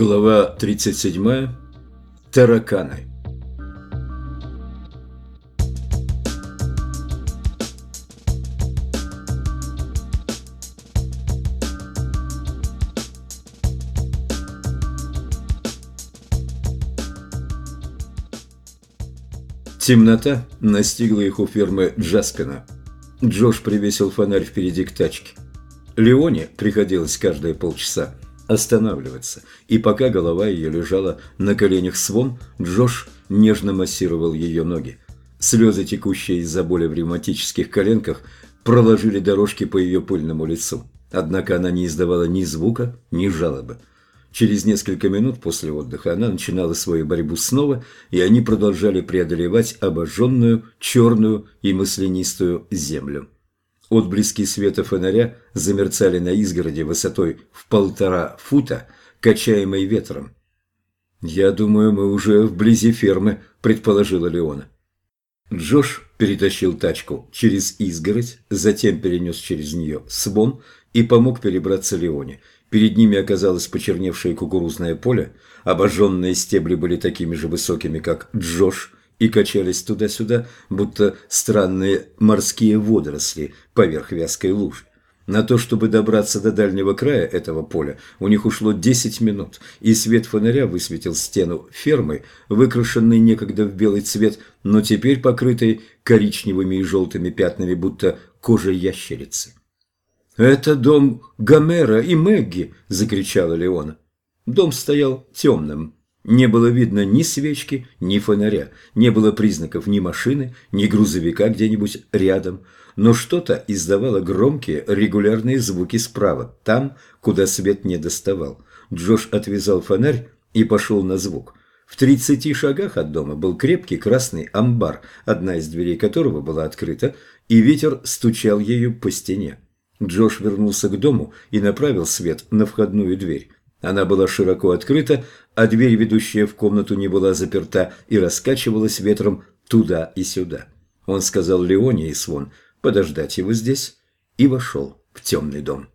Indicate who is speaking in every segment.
Speaker 1: Глава 37. Тараканы. Темнота настигла их у фермы Джаспина. Джош привесил фонарь впереди к тачке. Леоне приходилось каждые полчаса останавливаться, и пока голова ее лежала на коленях Свон, Джош нежно массировал ее ноги. Слезы, текущие из-за боли в ревматических коленках, проложили дорожки по ее пыльному лицу. Однако она не издавала ни звука, ни жалобы. Через несколько минут после отдыха она начинала свою борьбу снова, и они продолжали преодолевать обожженную, черную и маслянистую землю. Отблески света фонаря замерцали на изгороди высотой в полтора фута, качаемой ветром. «Я думаю, мы уже вблизи фермы», – предположила Леона. Джош перетащил тачку через изгородь, затем перенес через нее свон и помог перебраться Леоне. Перед ними оказалось почерневшее кукурузное поле, обожженные стебли были такими же высокими, как Джош, и качались туда-сюда, будто странные морские водоросли поверх вязкой лужи. На то, чтобы добраться до дальнего края этого поля, у них ушло 10 минут, и свет фонаря высветил стену фермы, выкрашенной некогда в белый цвет, но теперь покрытой коричневыми и желтыми пятнами, будто кожей ящерицы. «Это дом Гомера и Мэгги!» – закричала Леона. Дом стоял темным, не было видно ни свечки, ни фонаря, не было признаков ни машины, ни грузовика где-нибудь рядом, но что-то издавало громкие регулярные звуки справа, там, куда свет не доставал. Джош отвязал фонарь и пошел на звук. В тридцати шагах от дома был крепкий красный амбар, одна из дверей которого была открыта, и ветер стучал ею по стене. Джош вернулся к дому и направил свет на входную дверь. Она была широко открыта, а дверь, ведущая в комнату, не была заперта и раскачивалась ветром туда и сюда. Он сказал Леоне и Свон подождать его здесь и вошел в темный дом.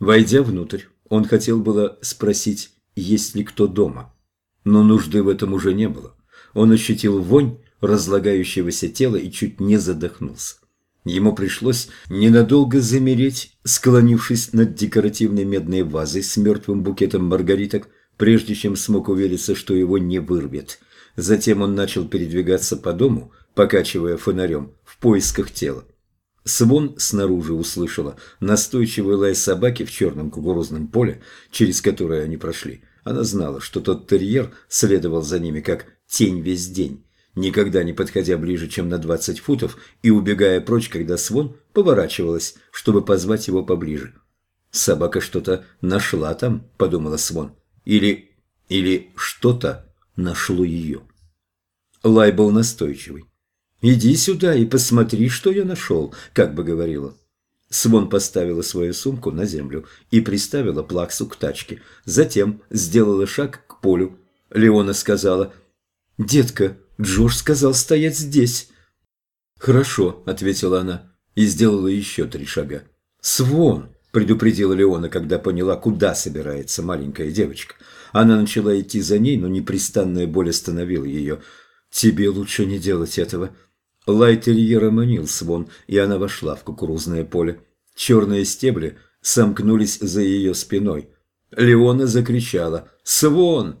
Speaker 1: Войдя внутрь, он хотел было спросить, есть ли кто дома. Но нужды в этом уже не было. Он ощутил вонь разлагающегося тела и чуть не задохнулся. Ему пришлось ненадолго замереть, склонившись над декоративной медной вазой с мертвым букетом маргариток, прежде чем смог увериться, что его не вырвет. Затем он начал передвигаться по дому, покачивая фонарем, в поисках тела. Свон снаружи услышала настойчивый лай собаки в черном кукурузном поле, через которое они прошли. Она знала, что тот терьер следовал за ними как тень весь день никогда не подходя ближе, чем на 20 футов, и убегая прочь, когда Свон поворачивалась, чтобы позвать его поближе. «Собака что-то нашла там», — подумала Свон. «Или... или что-то нашло ее». Лай был настойчивый. «Иди сюда и посмотри, что я нашел», — как бы говорила. Свон поставила свою сумку на землю и приставила плаксу к тачке. Затем сделала шаг к полю. Леона сказала, «Детка, Джош сказал стоять здесь». «Хорошо», — ответила она и сделала еще три шага. «Свон!» – предупредила Леона, когда поняла, куда собирается маленькая девочка. Она начала идти за ней, но непрестанная боль остановила ее. «Тебе лучше не делать этого». Лайтерьера манил Свон, и она вошла в кукурузное поле. Черные стебли сомкнулись за ее спиной. Леона закричала «Свон!»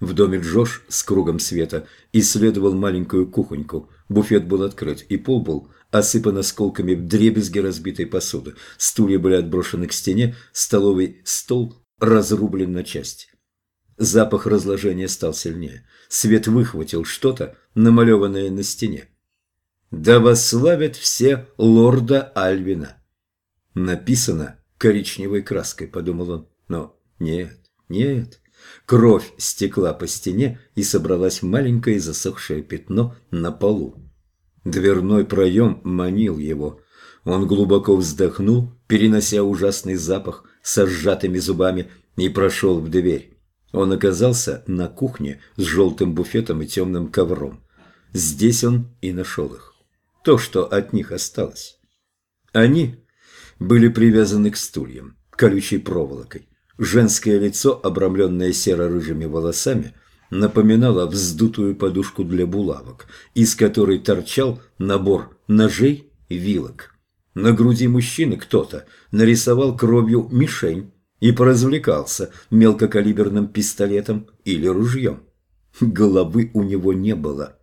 Speaker 1: В доме Джош с кругом света исследовал маленькую кухоньку. Буфет был открыт, и пол был осыпан осколками вдребезги разбитой посуды. Стулья были отброшены к стене, столовый стол разрублен на части. Запах разложения стал сильнее. Свет выхватил что-то, намалеванное на стене. «Да восславят все лорда Альвина!» Написано коричневой краской, подумал он. Но нет, нет, Кровь стекла по стене и собралась маленькое засохшее пятно на полу. Дверной проем манил его. Он глубоко вздохнул, перенося ужасный запах со сжатыми зубами, и прошел в дверь. Он оказался на кухне с желтым буфетом и темным ковром. Здесь он и нашел их. То, что от них осталось. Они были привязаны к стульям, колючей проволокой. Женское лицо, обрамленное серо-рыжими волосами, напоминало вздутую подушку для булавок, из которой торчал набор ножей и вилок. На груди мужчины кто-то нарисовал кровью мишень и поразвлекался мелкокалиберным пистолетом или ружьем. Головы у него не было.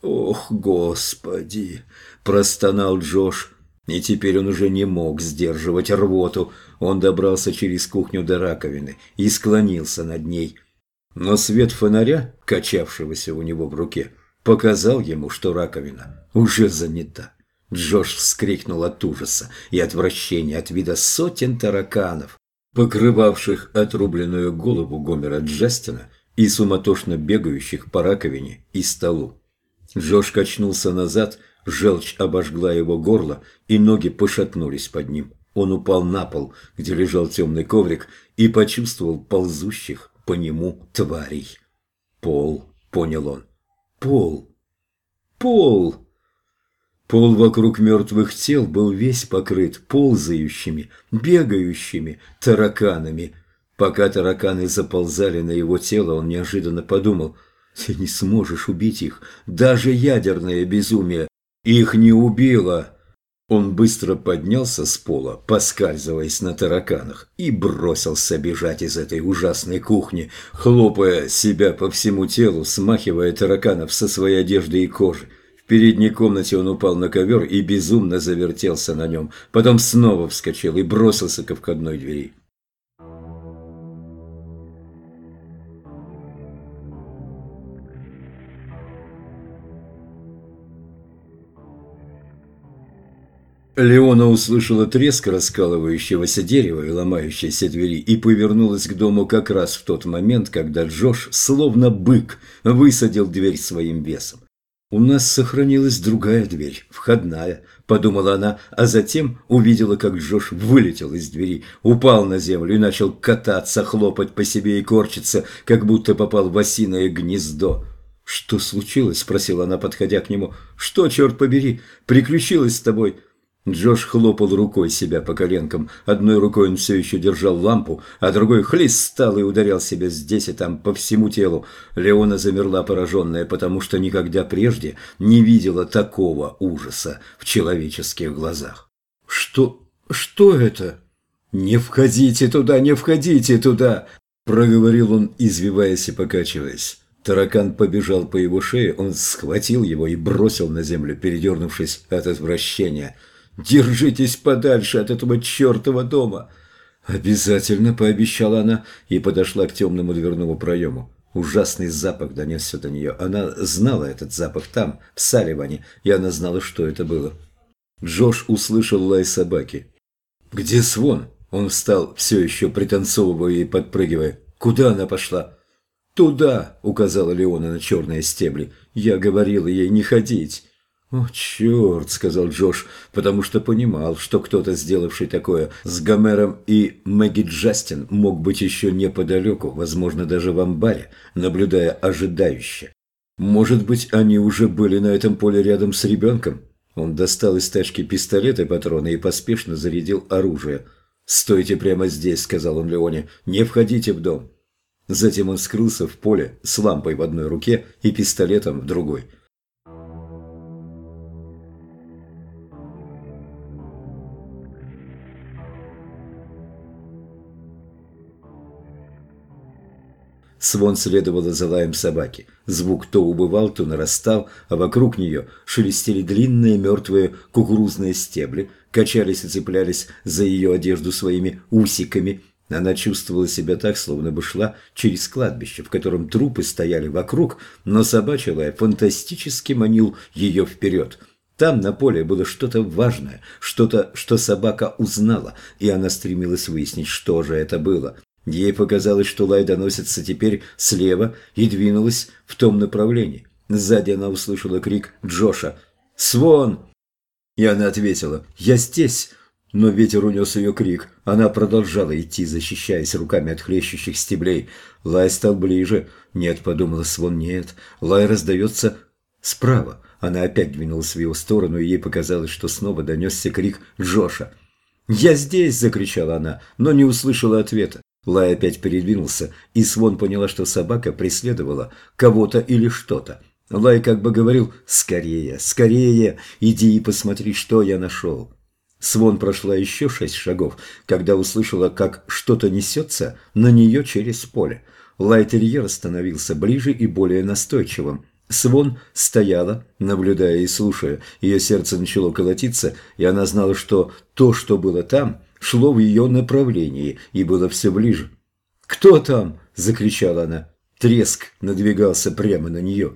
Speaker 1: «Ох, Господи!» – простонал Джош. И теперь он уже не мог сдерживать рвоту. Он добрался через кухню до раковины и склонился над ней. Но свет фонаря, качавшегося у него в руке, показал ему, что раковина уже занята. Джош вскрикнул от ужаса и отвращения от вида сотен тараканов, покрывавших отрубленную голову Гомера Джастина и суматошно бегающих по раковине и столу. Джош качнулся назад, желчь обожгла его горло, и ноги пошатнулись под ним. Он упал на пол, где лежал темный коврик, и почувствовал ползущих по нему тварей. «Пол», — понял он, — «пол, пол». Пол вокруг мертвых тел был весь покрыт ползающими, бегающими тараканами. Пока тараканы заползали на его тело, он неожиданно подумал, «Ты не сможешь убить их, даже ядерное безумие. Их не убило!» Он быстро поднялся с пола, поскальзываясь на тараканах, и бросился бежать из этой ужасной кухни, хлопая себя по всему телу, смахивая тараканов со своей одежды и кожи. В передней комнате он упал на ковер и безумно завертелся на нем. Потом снова вскочил и бросился ко входной двери. Леона услышала треск раскалывающегося дерева и ломающейся двери и повернулась к дому как раз в тот момент, когда Джош, словно бык, высадил дверь своим весом. «У нас сохранилась другая дверь, входная», – подумала она, а затем увидела, как Джош вылетел из двери, упал на землю и начал кататься, хлопать по себе и корчиться, как будто попал в осиное гнездо. «Что случилось?» – спросила она, подходя к нему. «Что, черт побери, приключилось с тобой?» Джош хлопал рукой себя по коленкам. Одной рукой он все еще держал лампу, а другой хлестал и ударял себя здесь и там по всему телу. Леона замерла пораженная, потому что никогда прежде не видела такого ужаса в человеческих глазах. «Что... что это?» «Не входите туда, не входите туда!» Проговорил он, извиваясь и покачиваясь. Таракан побежал по его шее, он схватил его и бросил на землю, передернувшись от отвращения – Держитесь подальше от этого чертова дома!» «Обязательно», — пообещала она и подошла к темному дверному проему. Ужасный запах донесся до нее. Она знала этот запах там, в Салливане, и она знала, что это было. Джош услышал лай собаки. «Где Свон?» Он встал, все еще пританцовывая и подпрыгивая. «Куда она пошла?» «Туда!» — указала Леона на черные стебли. «Я говорила ей не ходить». «О, черт!» – сказал Джош, потому что понимал, что кто-то, сделавший такое с Гомером и Мэгги Джастин, мог быть еще неподалеку, возможно, даже в амбаре, наблюдая ожидающе. Может быть, они уже были на этом поле рядом с ребенком? Он достал из тачки пистолет и патроны и поспешно зарядил оружие. «Стойте прямо здесь», – сказал он Леоне, – «не входите в дом». Затем он скрылся в поле с лампой в одной руке и пистолетом в другой – Свон следовала за лаем собаки. Звук то убывал, то нарастал, а вокруг нее шелестели длинные мертвые кукурузные стебли, качались и цеплялись за ее одежду своими усиками. Она чувствовала себя так, словно бы шла через кладбище, в котором трупы стояли вокруг, но собачий лай фантастически манил ее вперед. Там на поле было что-то важное, что-то, что собака узнала, и она стремилась выяснить, что же это было. Ей показалось, что лай доносится теперь слева и двинулась в том направлении. Сзади она услышала крик Джоша «Свон!» И она ответила «Я здесь!» Но ветер унес ее крик. Она продолжала идти, защищаясь руками от хлещущих стеблей. Лай стал ближе. «Нет», — подумала Свон, — «нет». Лай раздается справа. Она опять двинулась в его сторону, и ей показалось, что снова донесся крик Джоша. «Я здесь!» – закричала она, но не услышала ответа. Лай опять передвинулся, и Свон поняла, что собака преследовала кого-то или что-то. Лай как бы говорил «Скорее, скорее, иди и посмотри, что я нашел». Свон прошла еще шесть шагов, когда услышала, как что-то несется на нее через поле. Лайтерьер становился ближе и более настойчивым. Свон стояла, наблюдая и слушая. Ее сердце начало колотиться, и она знала, что то, что было там, шло в ее направлении и было все ближе. «Кто там?» – закричала она. Треск надвигался прямо на нее.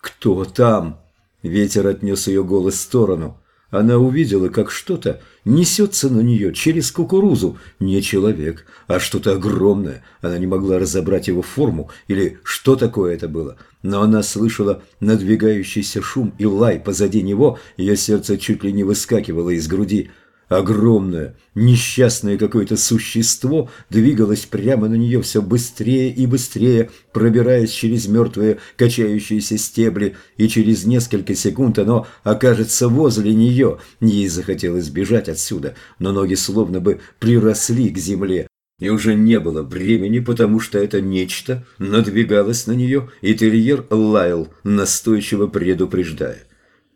Speaker 1: «Кто там?» Ветер отнес ее голос в сторону. Она увидела, как что-то несется на нее через кукурузу. Не человек, а что-то огромное. Она не могла разобрать его форму или что такое это было. Но она слышала надвигающийся шум и лай позади него. Ее сердце чуть ли не выскакивало из груди. Огромное, несчастное какое-то существо двигалось прямо на нее все быстрее и быстрее, пробираясь через мертвые качающиеся стебли, и через несколько секунд оно окажется возле нее. Ей захотелось бежать отсюда, но ноги словно бы приросли к земле, и уже не было времени, потому что это нечто надвигалось на нее, и терьер лаял, настойчиво предупреждая.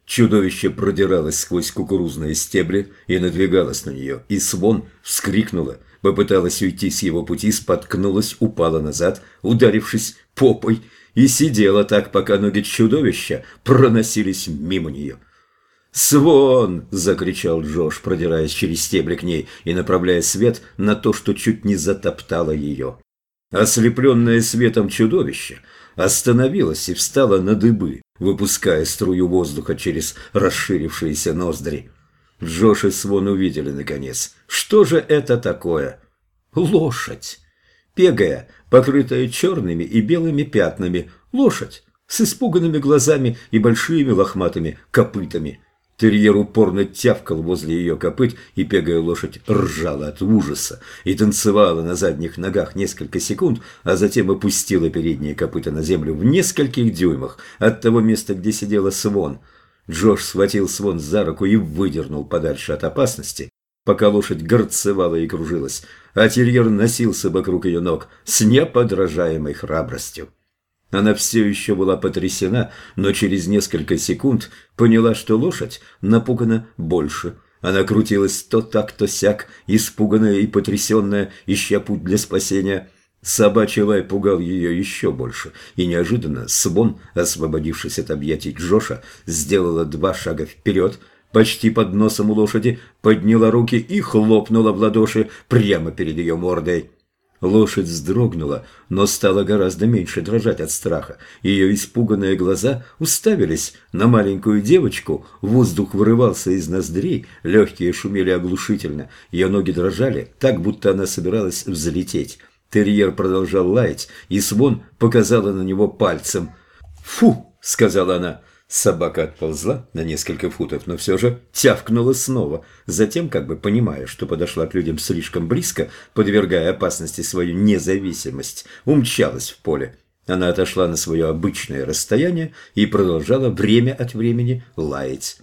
Speaker 1: Чудовище продиралось сквозь кукурузные стебли и надвигалось на нее, и Свон вскрикнула, попыталась уйти с его пути, споткнулась, упала назад, ударившись попой, и сидела так, пока ноги чудовища проносились мимо нее. «Свон!» – закричал Джош, продираясь через стебли к ней и направляя свет на то, что чуть не затоптало ее. Ослепленное светом чудовище остановилось и встало на дыбы, выпуская струю воздуха через расширившиеся ноздри. Джош и Свон увидели, наконец. Что же это такое? Лошадь. Пегая, покрытая черными и белыми пятнами. Лошадь с испуганными глазами и большими лохматыми копытами. Терьер упорно тявкал возле ее копыт, и пегая лошадь ржала от ужаса и танцевала на задних ногах несколько секунд, а затем опустила передние копыта на землю в нескольких дюймах от того места, где сидела Свон. Джош схватил Свон за руку и выдернул подальше от опасности, пока лошадь горцевала и кружилась, а терьер носился вокруг ее ног с неподражаемой храбростью. Она все еще была потрясена, но через несколько секунд поняла, что лошадь напугана больше. Она крутилась то так, то сяк, испуганная и потрясенная, ища путь для спасения. Собачий лай пугал ее еще больше, и неожиданно Свон, освободившись от объятий Джоша, сделала два шага вперед, почти под носом у лошади, подняла руки и хлопнула в ладоши прямо перед ее мордой. Лошадь вздрогнула, но стала гораздо меньше дрожать от страха. Ее испуганные глаза уставились на маленькую девочку, воздух вырывался из ноздрей, легкие шумели оглушительно, ее ноги дрожали, так будто она собиралась взлететь. Терьер продолжал лаять, и Свон показала на него пальцем. «Фу!» — сказала она. Собака отползла на несколько футов, но все же тявкнула снова. Затем, как бы понимая, что подошла к людям слишком близко, подвергая опасности свою независимость, умчалась в поле. Она отошла на свое обычное расстояние и продолжала время от времени лаять.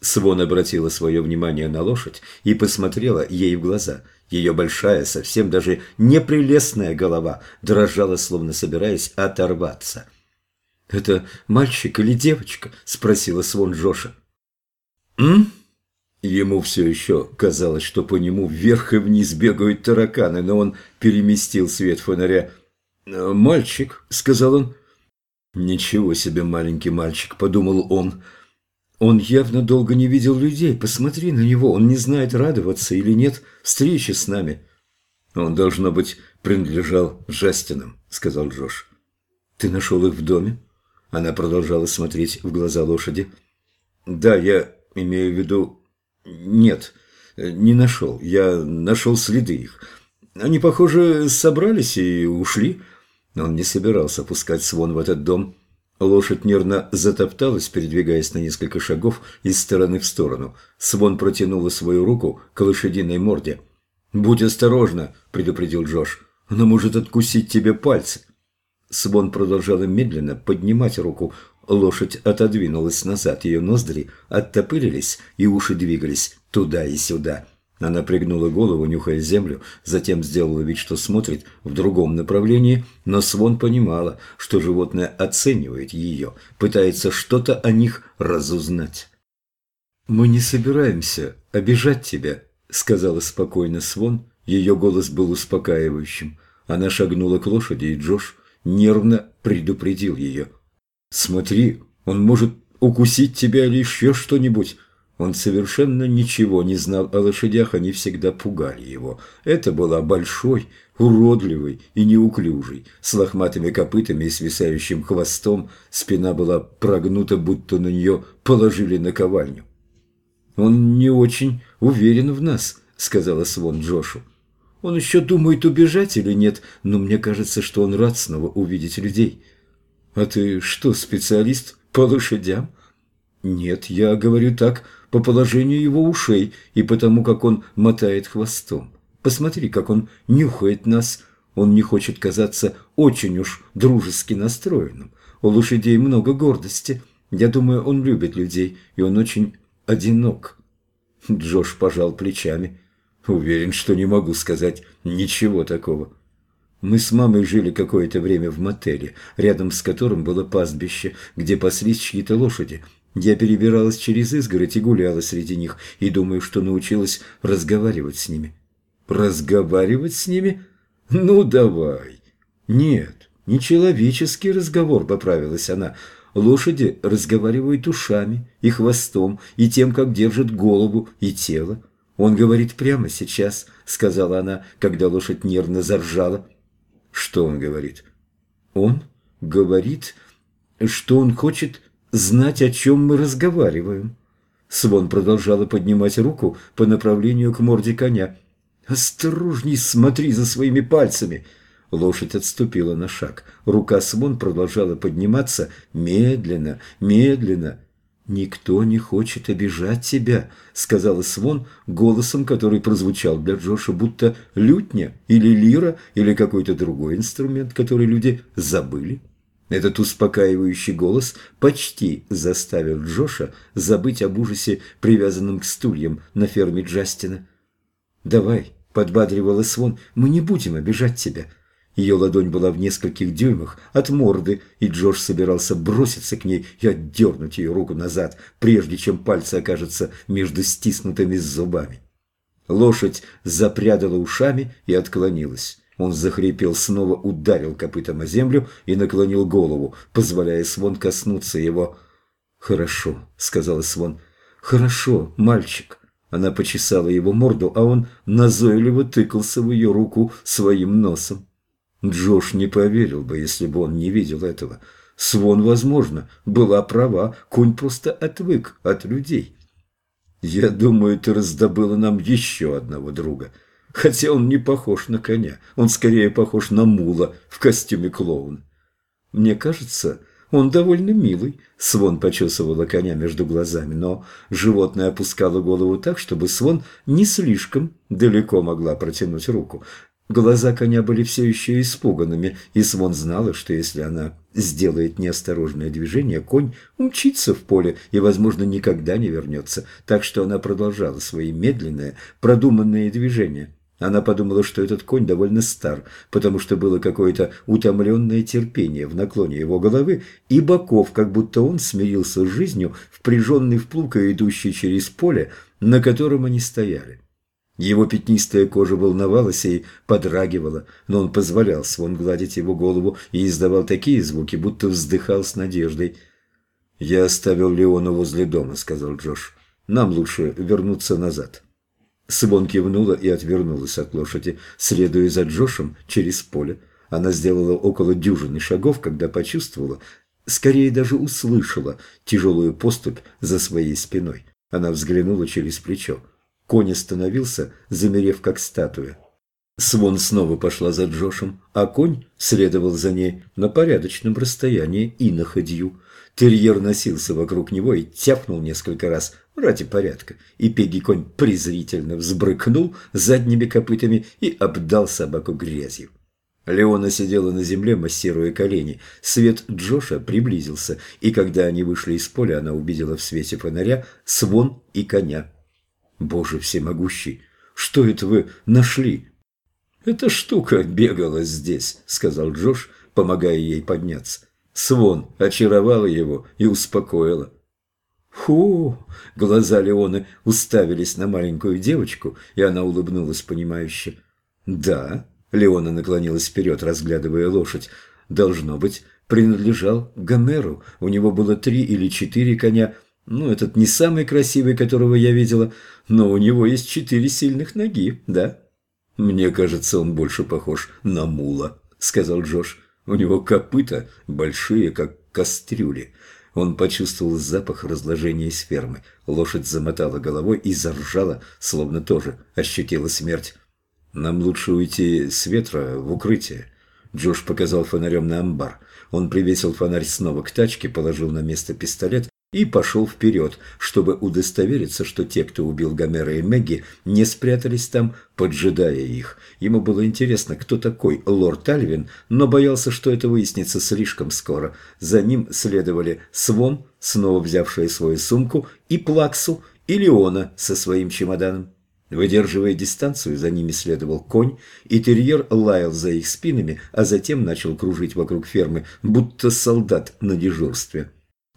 Speaker 1: Свон обратила свое внимание на лошадь и посмотрела ей в глаза. Ее большая, совсем даже непрелестная голова дрожала, словно собираясь оторваться – «Это мальчик или девочка?» – спросила Свон Джоша. «М?» Ему все еще казалось, что по нему вверх и вниз бегают тараканы, но он переместил свет фонаря. «Мальчик», – сказал он. «Ничего себе маленький мальчик», – подумал он. «Он явно долго не видел людей. Посмотри на него, он не знает, радоваться или нет встречи с нами». «Он, должно быть, принадлежал Жастинам», – сказал Джош. «Ты нашел их в доме?» Она продолжала смотреть в глаза лошади. «Да, я имею в виду... Нет, не нашел. Я нашел следы их. Они, похоже, собрались и ушли». Он не собирался пускать Свон в этот дом. Лошадь нервно затопталась, передвигаясь на несколько шагов из стороны в сторону. Свон протянула свою руку к лошадиной морде. «Будь осторожна», – предупредил Джош. «Она может откусить тебе пальцы». Свон продолжала медленно поднимать руку. Лошадь отодвинулась назад, ее ноздри оттопырились, и уши двигались туда и сюда. Она пригнула голову, нюхая землю, затем сделала вид, что смотрит в другом направлении, но Свон понимала, что животное оценивает ее, пытается что-то о них разузнать. «Мы не собираемся обижать тебя», — сказала спокойно Свон. Ее голос был успокаивающим. Она шагнула к лошади, и Джош нервно предупредил ее. «Смотри, он может укусить тебя или еще что-нибудь». Он совершенно ничего не знал о лошадях, они всегда пугали его. Это была большой, уродливый и неуклюжий, с лохматыми копытами и свисающим хвостом, спина была прогнута, будто на нее положили наковальню. «Он не очень уверен в нас», — сказала Свон Джошу. «Он еще думает, убежать или нет, но мне кажется, что он рад снова увидеть людей». «А ты что, специалист по лошадям?» «Нет, я говорю так по положению его ушей и потому, как он мотает хвостом. Посмотри, как он нюхает нас. Он не хочет казаться очень уж дружески настроенным. У лошадей много гордости. Я думаю, он любит людей, и он очень одинок». Джош пожал плечами. «Уверен, что не могу сказать ничего такого». Мы с мамой жили какое-то время в мотеле, рядом с которым было пастбище, где паслись чьи-то лошади. Я перебиралась через изгородь и гуляла среди них, и думаю, что научилась разговаривать с ними. Разговаривать с ними? Ну, давай. Нет, не человеческий разговор, поправилась она. Лошади разговаривают ушами и хвостом, и тем, как держат голову и тело. Он говорит прямо сейчас, сказала она, когда лошадь нервно заржала. Что он говорит? Он говорит, что он хочет знать, о чем мы разговариваем. Свон продолжала поднимать руку по направлению к морде коня. «Осторожней, смотри за своими пальцами!» Лошадь отступила на шаг. Рука Свон продолжала подниматься медленно, медленно. «Никто не хочет обижать тебя», — сказала Свон голосом, который прозвучал для Джоша, будто лютня или лира или какой-то другой инструмент, который люди забыли. Этот успокаивающий голос почти заставил Джоша забыть об ужасе, привязанном к стульям на ферме Джастина. «Давай», — подбадривала Свон, — «мы не будем обижать тебя». Ее ладонь была в нескольких дюймах от морды, и Джош собирался броситься к ней и отдернуть ее руку назад, прежде чем пальцы окажутся между стиснутыми зубами. Лошадь запрядала ушами и отклонилась. Он захрипел, снова ударил копытом о землю и наклонил голову, позволяя Свон коснуться его. «Хорошо», — сказала Свон. «Хорошо, мальчик». Она почесала его морду, а он назойливо тыкался в ее руку своим носом. Джош не поверил бы, если бы он не видел этого. Свон, возможно, была права, конь просто отвык от людей. «Я думаю, ты раздобыла нам еще одного друга», хотя он не похож на коня, он скорее похож на мула в костюме клоуна. Мне кажется, он довольно милый. Свон почесывала коня между глазами, но животное опускало голову так, чтобы Свон не слишком далеко могла протянуть руку. Глаза коня были все еще испуганными, и Свон знала, что если она сделает неосторожное движение, конь умчится в поле и, возможно, никогда не вернется, так что она продолжала свои медленные, продуманные движения. Она подумала, что этот конь довольно стар, потому что было какое-то утомленное терпение в наклоне его головы и боков, как будто он смирился с жизнью, впряженный в плуг и идущий через поле, на котором они стояли. Его пятнистая кожа волновалась и подрагивала, но он позволял Свон гладить его голову и издавал такие звуки, будто вздыхал с надеждой. «Я оставил Леона возле дома», — сказал Джош. «Нам лучше вернуться назад». Свон кивнула и отвернулась от лошади, следуя за Джошем через поле. Она сделала около дюжины шагов, когда почувствовала, скорее даже услышала тяжелую поступь за своей спиной. Она взглянула через плечо. Конь остановился, замерев как статуя. Свон снова пошла за Джошем, а конь следовал за ней на порядочном расстоянии и на ходью. Терьер носился вокруг него и тяпнул несколько раз ради порядка, и Пегги конь презрительно взбрыкнул задними копытами и обдал собаку грязью. Леона сидела на земле, массируя колени. Свет Джоша приблизился, и когда они вышли из поля, она увидела в свете фонаря свон и коня. «Боже всемогущий! что это вы нашли?» «Эта штука бегала здесь», — сказал Джош, помогая ей подняться. Свон очаровала его и успокоила. «Фу!» — глаза Леоны уставились на маленькую девочку, и она улыбнулась понимающе. «Да», — Леона наклонилась вперед, разглядывая лошадь, — «должно быть, принадлежал Гомеру. У него было три или четыре коня. Ну, этот не самый красивый, которого я видела, но у него есть четыре сильных ноги, да?» «Мне кажется, он больше похож на мула», — сказал Джош. «У него копыта большие, как кастрюли». Он почувствовал запах разложения из фермы. Лошадь замотала головой и заржала, словно тоже ощутила смерть. «Нам лучше уйти с ветра в укрытие». Джош показал фонарем на амбар. Он привесил фонарь снова к тачке, положил на место пистолет и пошел вперед, чтобы удостовериться, что те, кто убил Гомера и Мэгги, не спрятались там, поджидая их. Ему было интересно, кто такой лорд Альвин, но боялся, что это выяснится слишком скоро. За ним следовали Свон, снова взявшая свою сумку, и Плаксу, и Леона со своим чемоданом. Выдерживая дистанцию, за ними следовал конь, и терьер лаял за их спинами, а затем начал кружить вокруг фермы, будто солдат на дежурстве.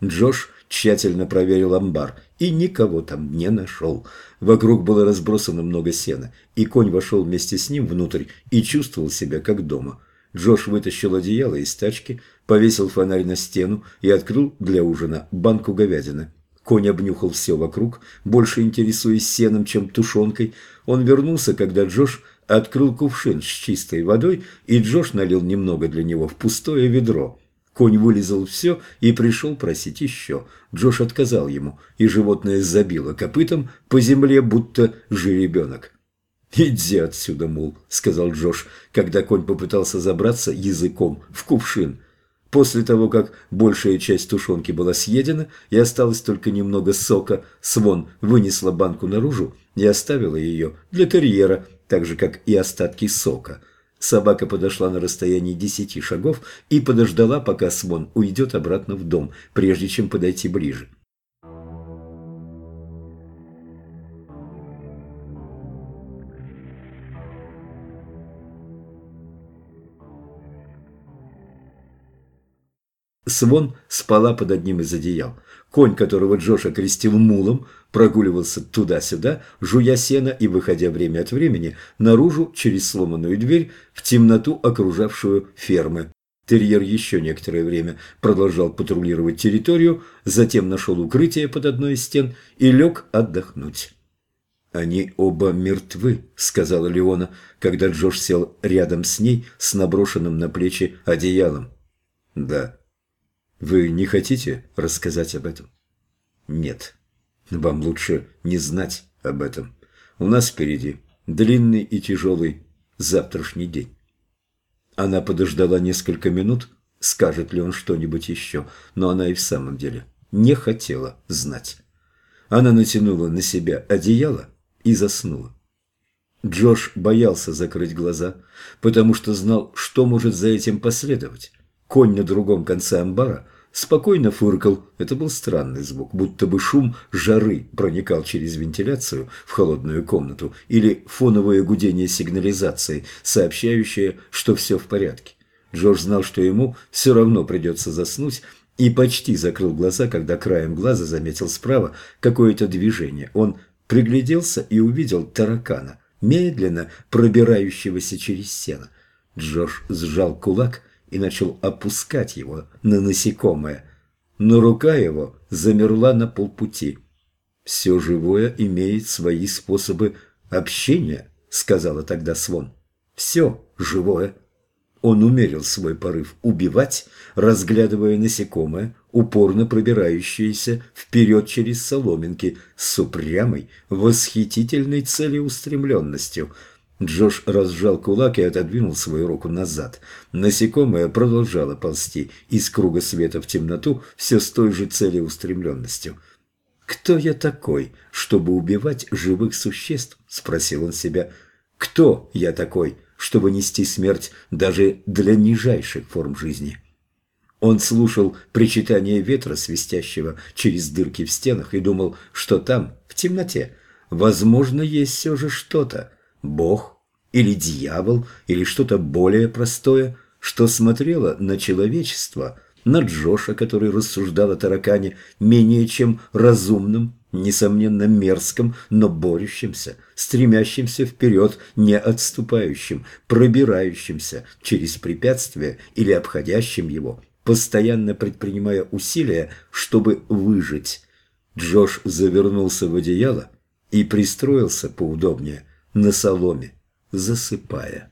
Speaker 1: Джош тщательно проверил амбар и никого там не нашел. Вокруг было разбросано много сена, и конь вошел вместе с ним внутрь и чувствовал себя как дома. Джош вытащил одеяло из тачки, повесил фонарь на стену и открыл для ужина банку говядины. Конь обнюхал все вокруг, больше интересуясь сеном, чем тушенкой. Он вернулся, когда Джош открыл кувшин с чистой водой, и Джош налил немного для него в пустое ведро – Конь вылезал все и пришел просить еще. Джош отказал ему, и животное забило копытом по земле, будто жеребенок. «Иди отсюда, мул», — сказал Джош, когда конь попытался забраться языком в кувшин. После того, как большая часть тушенки была съедена и осталось только немного сока, Свон вынесла банку наружу и оставила ее для терьера, так же, как и остатки сока — Собака подошла на расстоянии десяти шагов и подождала, пока Свон уйдет обратно в дом, прежде чем подойти ближе. Свон спала под одним из одеял. Конь, которого Джош окрестил мулом, прогуливался туда-сюда, жуя сено и выходя время от времени наружу через сломанную дверь в темноту, окружавшую фермы. Терьер еще некоторое время продолжал патрулировать территорию, затем нашел укрытие под одной из стен и лег отдохнуть. «Они оба мертвы», — сказала Леона, когда Джош сел рядом с ней с наброшенным на плечи одеялом. «Да». Вы не хотите рассказать об этом? Нет. Вам лучше не знать об этом. У нас впереди длинный и тяжелый завтрашний день. Она подождала несколько минут, скажет ли он что-нибудь еще, но она и в самом деле не хотела знать. Она натянула на себя одеяло и заснула. Джош боялся закрыть глаза, потому что знал, что может за этим последовать. Конь на другом конце амбара спокойно фыркал. Это был странный звук, будто бы шум жары проникал через вентиляцию в холодную комнату или фоновое гудение сигнализации, сообщающее, что все в порядке. Джордж знал, что ему все равно придется заснуть, и почти закрыл глаза, когда краем глаза заметил справа какое-то движение. Он пригляделся и увидел таракана, медленно пробирающегося через сено. Джош сжал кулак и начал опускать его на насекомое, но рука его замерла на полпути. «Все живое имеет свои способы общения», — сказала тогда Свон. «Все живое». Он умерил свой порыв убивать, разглядывая насекомое, упорно пробирающееся вперед через соломинки с упрямой, восхитительной целеустремленностью — Джош разжал кулак и отодвинул свою руку назад. Насекомое продолжало ползти из круга света в темноту все с той же целеустремленностью. «Кто я такой, чтобы убивать живых существ?» – спросил он себя. «Кто я такой, чтобы нести смерть даже для нижайших форм жизни?» Он слушал причитание ветра, свистящего через дырки в стенах, и думал, что там, в темноте, возможно, есть все же что-то. Бог или дьявол, или что-то более простое, что смотрело на человечество, на Джоша, который рассуждал о таракане менее чем разумным, несомненно мерзком, но борющимся, стремящимся вперед, не отступающим, пробирающимся через препятствия или обходящим его, постоянно предпринимая усилия, чтобы выжить. Джош завернулся в одеяло и пристроился поудобнее на соломе, засыпая.